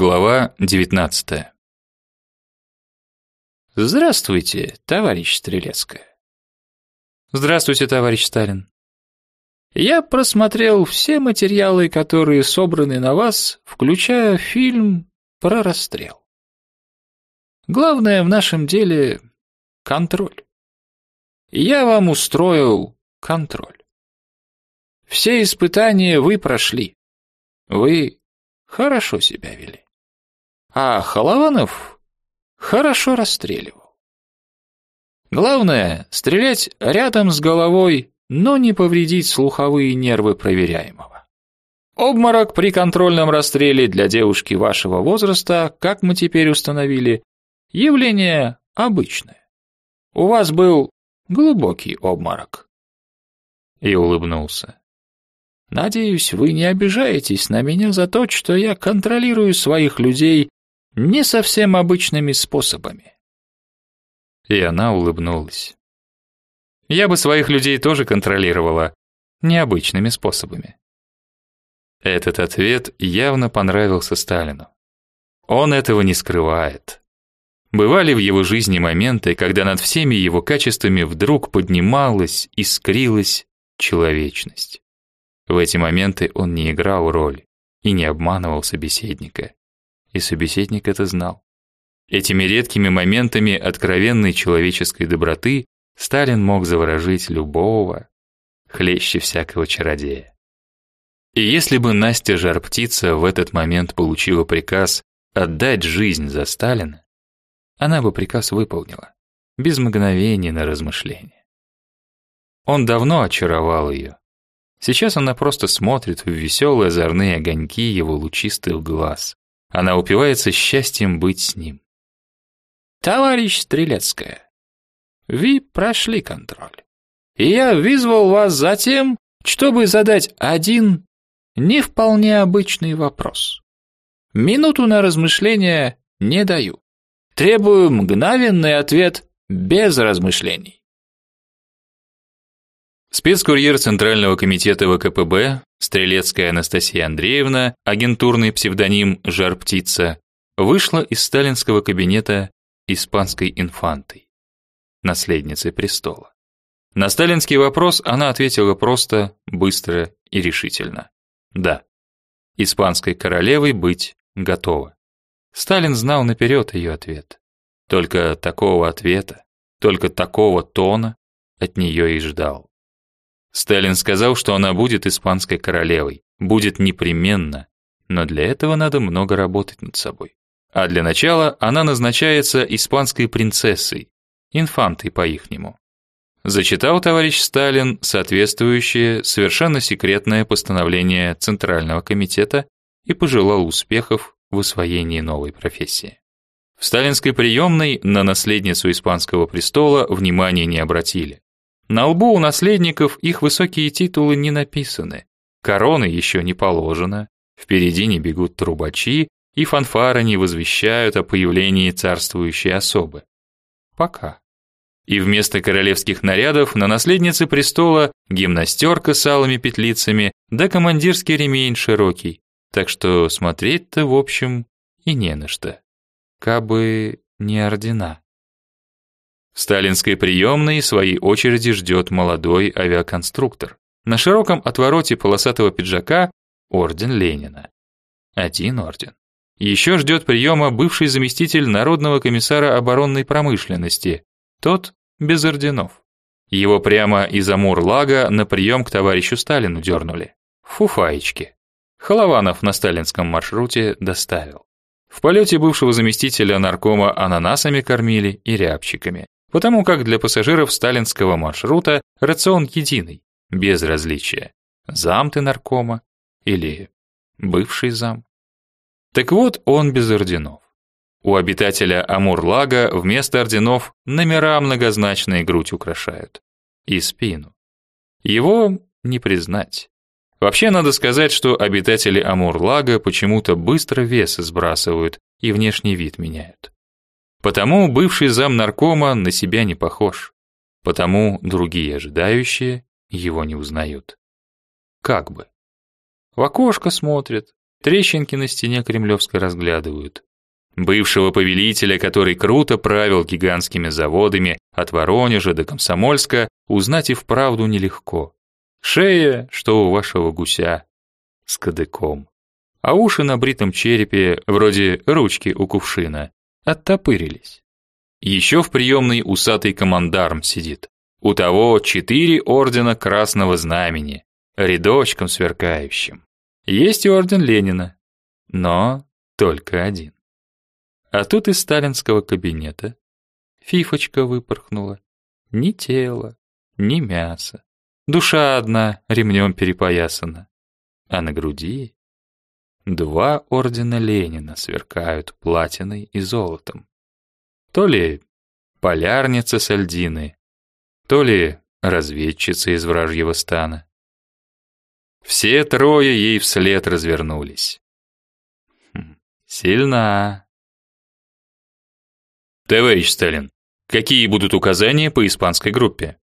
Глава 19. Здравствуйте, товарищ Стрелецкая. Здравствуйте, товарищ Сталин. Я просмотрел все материалы, которые собраны на вас, включая фильм про расстрел. Главное в нашем деле контроль. Я вам устроил контроль. Все испытания вы прошли. Вы хорошо себя вели. А Холованов хорошо расстреливал. Главное — стрелять рядом с головой, но не повредить слуховые нервы проверяемого. Обморок при контрольном расстреле для девушки вашего возраста, как мы теперь установили, явление обычное. У вас был глубокий обморок. И улыбнулся. Надеюсь, вы не обижаетесь на меня за то, что я контролирую своих людей не совсем обычными способами. И она улыбнулась. Я бы своих людей тоже контролировала необычными способами. Этот ответ явно понравился Сталину. Он этого не скрывает. Бывали в его жизни моменты, когда над всеми его качествами вдруг поднималась, искрилась человечность. В эти моменты он не играл роль и не обманывал собеседника. И собеседник это знал. Этими редкими моментами откровенной человеческой доброты Сталин мог заворожить любого, хлеще всякого чародея. И если бы Настя Жар-Птица в этот момент получила приказ отдать жизнь за Сталина, она бы приказ выполнила, без мгновения на размышление. Он давно очаровал ее, Сейчас она просто смотрит в веселые озорные огоньки его лучистых глаз. Она упивается счастьем быть с ним. «Товарищ Стрелецкая, вы прошли контроль. И я вызвал вас затем, чтобы задать один не вполне обычный вопрос. Минуту на размышление не даю. Требую мгновенный ответ без размышлений. Спецкурьер Центрального комитета ВКПБ, Стрелецкая Анастасия Андреевна, агентурный псевдоним Жар-птица, вышла из сталинского кабинета испанской инфантой, наследницей престола. На сталинский вопрос она ответила просто, быстро и решительно. Да, испанской королевой быть готова. Сталин знал наперед ее ответ. Только такого ответа, только такого тона от нее и ждал. Сталин сказал, что она будет испанской королевой, будет непременно, но для этого надо много работать над собой. А для начала она назначается испанской принцессой, инфантой по-ихнему. Зачитал товарищ Сталин соответствующее совершенно секретное постановление Центрального комитета и пожелал успехов в освоении новой профессии. В сталинской приемной на наследницу испанского престола внимания не обратили. На лбу у наследников их высокие титулы не написаны, короны еще не положено, впереди не бегут трубачи, и фанфары не возвещают о появлении царствующей особы. Пока. И вместо королевских нарядов на наследнице престола гимнастерка с алыми петлицами да командирский ремень широкий, так что смотреть-то, в общем, и не на что. Кабы не ордена. Сталинской приемной своей очереди ждет молодой авиаконструктор. На широком отвороте полосатого пиджака орден Ленина. Один орден. Еще ждет приема бывший заместитель Народного комиссара оборонной промышленности, тот без орденов. Его прямо из Амур-Лага на прием к товарищу Сталину дернули. Фуфаечки. Холованов на сталинском маршруте доставил. В полете бывшего заместителя наркома ананасами кормили и рябчиками потому как для пассажиров сталинского маршрута рацион единый, без различия, зам ты наркома или бывший зам. Так вот, он без орденов. У обитателя Амур-Лага вместо орденов номера многозначные грудь украшают. И спину. Его не признать. Вообще надо сказать, что обитатели Амур-Лага почему-то быстро вес сбрасывают и внешний вид меняют. Потому бывший зам наркома на себя не похож. Потому другие ожидающие его не узнают. Как бы. В окошко смотрят, Трещинки на стене Кремлевской разглядывают. Бывшего повелителя, который круто правил гигантскими заводами от Воронежа до Комсомольска, узнать и вправду нелегко. Шея, что у вашего гуся, с кадыком. А уши на бритом черепе, вроде ручки у кувшина, оттопырились. Еще в приемной усатый командарм сидит. У того четыре ордена Красного Знамени, рядочком сверкающим. Есть и орден Ленина, но только один. А тут из сталинского кабинета фифочка выпорхнула. Ни тела, ни мяса. Душа одна ремнем перепоясана. А на груди два ордена Ленина сверкают платиной и золотом. То ли полярница с Альдины, то ли разведчица из вражьего стана. Все трое ей вслед развернулись. Хм, сильна. Товарищ Сталин, какие будут указания по испанской группе?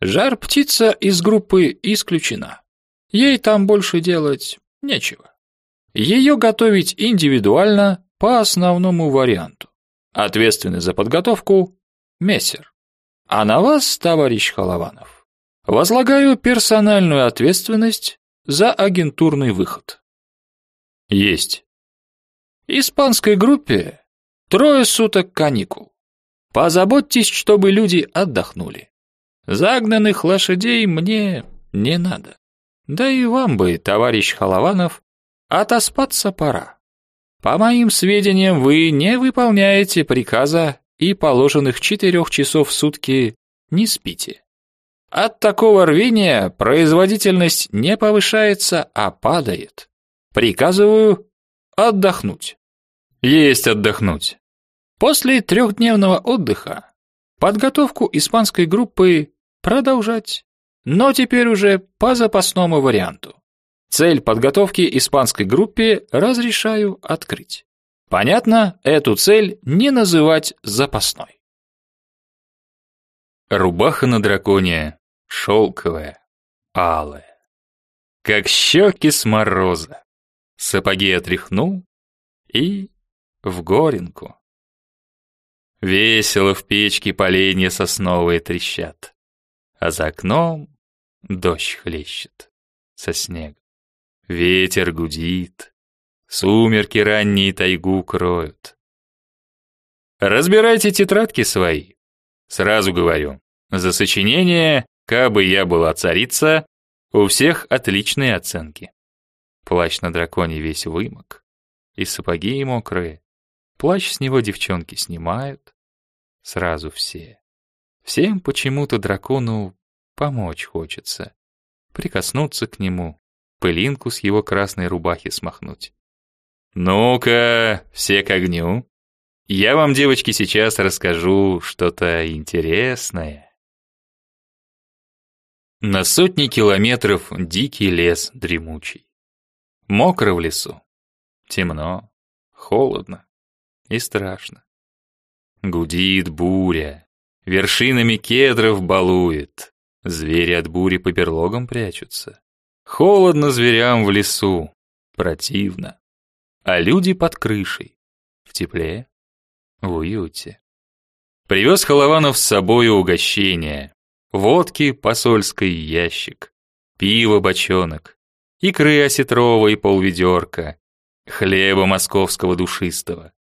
Жар-птица из группы исключена. Ей там больше делать нечего. Ее готовить индивидуально по основному варианту. Ответственный за подготовку – мессер. А на вас, товарищ Холованов, возлагаю персональную ответственность за агентурный выход. Есть. Испанской группе Трое суток каникул. Позаботьтесь, чтобы люди отдохнули. Загнанных лошадей мне не надо. Да и вам бы, товарищ Холованов, отоспаться пора. По моим сведениям, вы не выполняете приказа и положенных четырех часов в сутки не спите. От такого рвения производительность не повышается, а падает. Приказываю отдохнуть. Есть отдохнуть. После трехдневного отдыха подготовку испанской группы продолжать, но теперь уже по запасному варианту. Цель подготовки испанской группе разрешаю открыть. Понятно, эту цель не называть запасной. Рубаха на драконе шелковая, алая, как щеки с мороза. Сапоги отряхнул и в горенку. Весело в печке поленья сосновые трещат, а за окном дождь хлещет со снегом. Ветер гудит, сумерки ранние тайгу кроют. Разбирайте тетрадки свои. Сразу говорю, за сочинение «Кабы я была царица» у всех отличные оценки. Плащ на драконе весь вымок, и сапоги мокрые, Плащ с него девчонки снимают. Сразу все. Всем почему-то дракону помочь хочется. Прикоснуться к нему, пылинку с его красной рубахи смахнуть. «Ну-ка, все к огню. Я вам, девочки, сейчас расскажу что-то интересное». На сотни километров дикий лес дремучий. Мокро в лесу, темно, холодно и страшно. Гудит буря, вершинами кедров балует, звери от бури по берлогам прячутся. Холодно зверям в лесу, противно, а люди под крышей, в тепле, в уюте. Привез Холованов с собою угощение, водки посольской ящик, пиво бочонок, икры осетровой полведерка, хлеба московского душистого.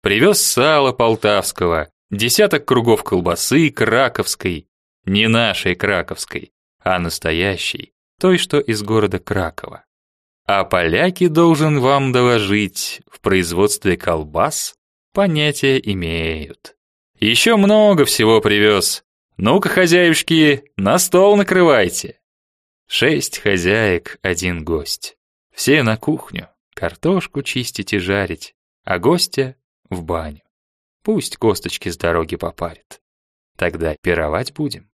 Привез сало полтавского, десяток кругов колбасы краковской, не нашей краковской, а настоящей, той, что из города Кракова. А поляки, должен вам доложить, в производстве колбас понятия имеют. Еще много всего привез. Ну-ка, хозяюшки, на стол накрывайте. Шесть хозяек, один гость. Все на кухню, картошку чистить и жарить, а гостя в баню. Пусть косточки с дороги попарит. Тогда пировать будем.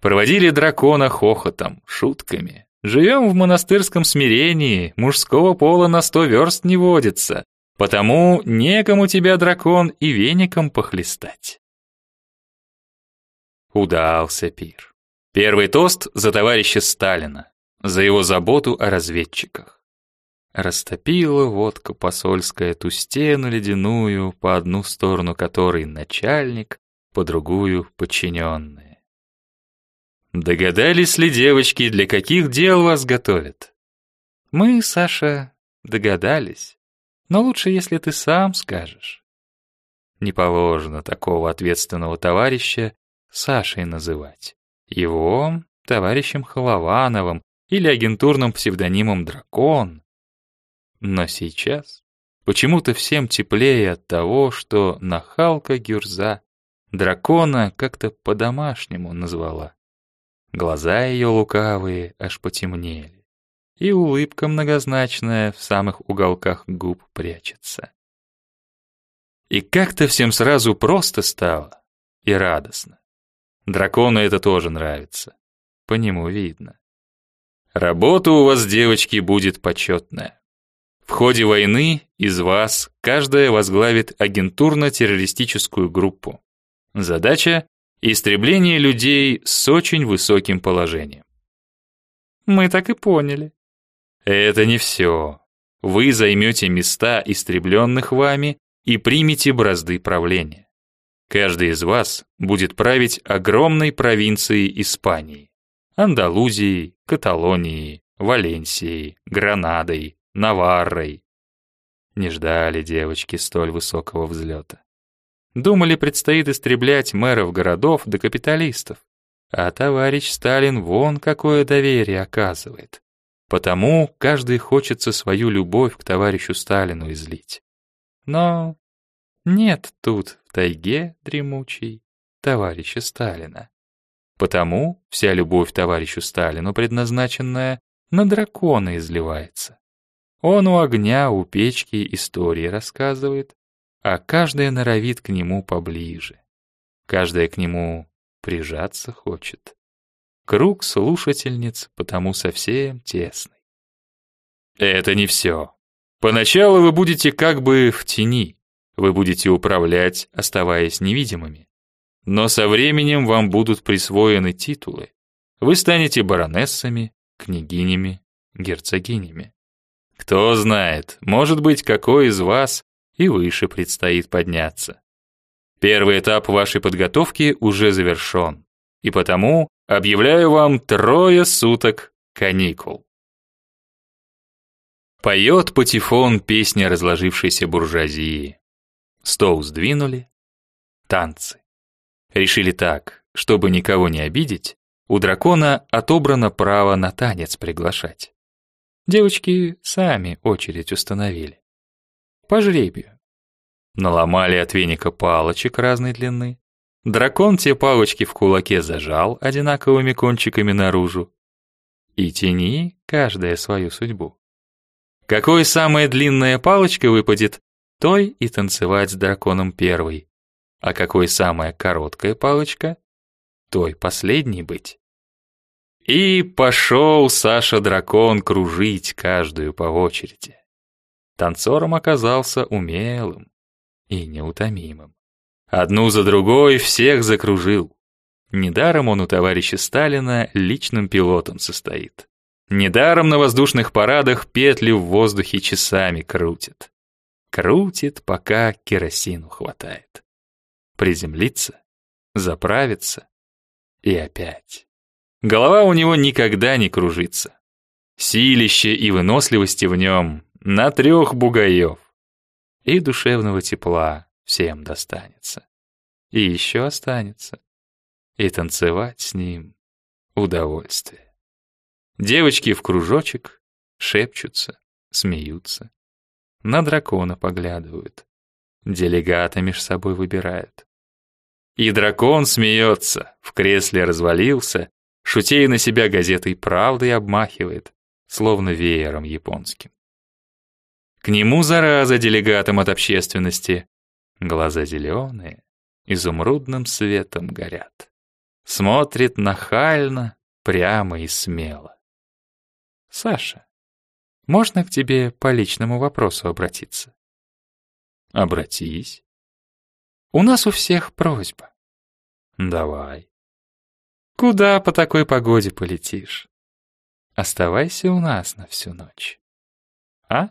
Проводили дракона хохотом, шутками. Живем в монастырском смирении, мужского пола на сто верст не водится, потому некому тебя, дракон, и веником похлестать. Удался пир. Первый тост за товарища Сталина, за его заботу о разведчиках. Растопила водка посольская ту стену ледяную, по одну сторону которой начальник, по другую подчиненные. Догадались ли девочки, для каких дел вас готовят? Мы, Саша, догадались, но лучше, если ты сам скажешь. Не положено такого ответственного товарища Сашей называть. Его товарищем Холовановым или агентурным псевдонимом «Дракон». Но сейчас почему-то всем теплее от того, что нахалка Гюрза дракона как-то по-домашнему назвала. Глаза ее лукавые аж потемнели, и улыбка многозначная в самых уголках губ прячется. И как-то всем сразу просто стало и радостно. Дракону это тоже нравится. По нему видно. Работа у вас, девочки, будет почетная. В ходе войны из вас каждая возглавит агентурно-террористическую группу. Задача – истребление людей с очень высоким положением. Мы так и поняли. Это не все. Вы займете места истребленных вами и примете бразды правления. Каждый из вас будет править огромной провинцией Испании. Андалузией, Каталонией, Валенсией, Гранадой, Наваррой. Не ждали девочки столь высокого взлета. Думали, предстоит истреблять мэров городов да капиталистов. А товарищ Сталин вон какое доверие оказывает. Потому каждый хочется свою любовь к товарищу Сталину излить. Но нет тут, в тайге дремучей, товарища Сталина. Потому вся любовь товарищу Сталину, предназначенная, на дракона изливается. Он у огня, у печки истории рассказывает, а каждая норовит к нему поближе. Каждая к нему прижаться хочет. Круг слушательниц потому совсем тесный. Это не все. Поначалу вы будете как бы в тени. Вы будете управлять, оставаясь невидимыми. Но со временем вам будут присвоены титулы. Вы станете баронессами, княгинями, герцогинями. Кто знает, может быть, какой из вас и выше предстоит подняться. Первый этап вашей подготовки уже завершен, и потому объявляю вам трое суток каникул. Поет патефон песня разложившейся буржуазии. Стол сдвинули. Танцы. Решили так, чтобы никого не обидеть, у дракона отобрано право на танец приглашать. Девочки сами очередь установили. По жребию. Наломали от веника палочек разной длины. Дракон те палочки в кулаке зажал одинаковыми кончиками наружу. И тяни каждая свою судьбу. Какой самая длинная палочка выпадет, той и танцевать с драконом первый а какой самая короткая палочка, той последней быть. И пошел Саша-дракон кружить каждую по очереди. Танцором оказался умелым и неутомимым. Одну за другой всех закружил. Недаром он у товарища Сталина личным пилотом состоит. Недаром на воздушных парадах петли в воздухе часами крутит. Крутит, пока керосину хватает приземлиться, заправиться и опять. Голова у него никогда не кружится. Силище и выносливости в нем на трех бугаев. И душевного тепла всем достанется. И еще останется. И танцевать с ним удовольствие. Девочки в кружочек шепчутся, смеются. На дракона поглядывают. Делегаты меж собой выбирают. И дракон смеется, в кресле развалился, шутей на себя газетой «Правдой» обмахивает, словно веером японским. К нему зараза делегатам от общественности. Глаза зеленые, изумрудным светом горят. Смотрит нахально, прямо и смело. «Саша, можно к тебе по личному вопросу обратиться?» «Обратись». «У нас у всех просьба. Давай. Куда по такой погоде полетишь? Оставайся у нас на всю ночь. а?